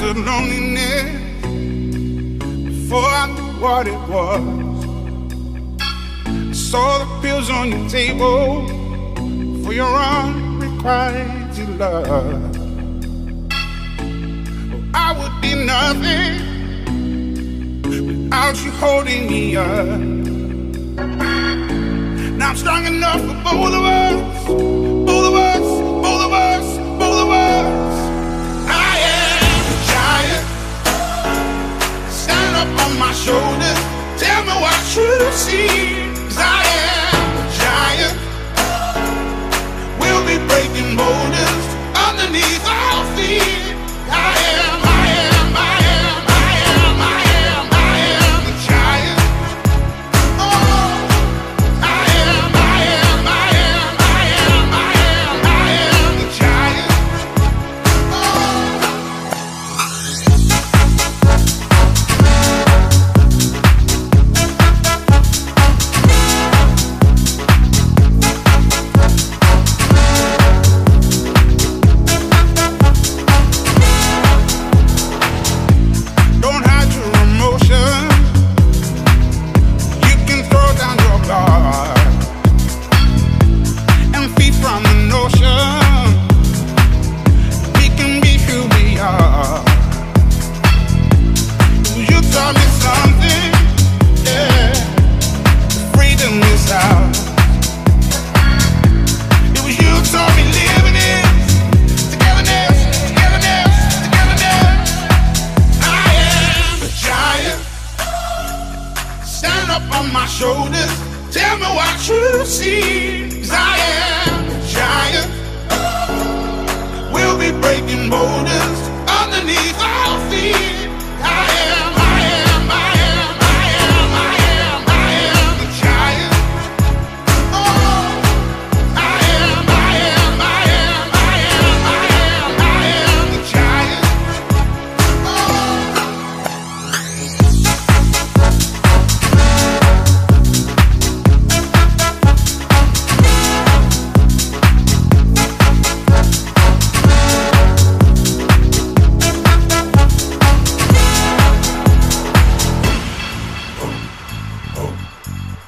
understood loneliness before I knew what it was. I saw the pills on your table for your unrequited love. I would be nothing without you holding me up. Now I'm strong enough for both of us, my shoulders. Tell me what you see. 'Cause I am what you see. am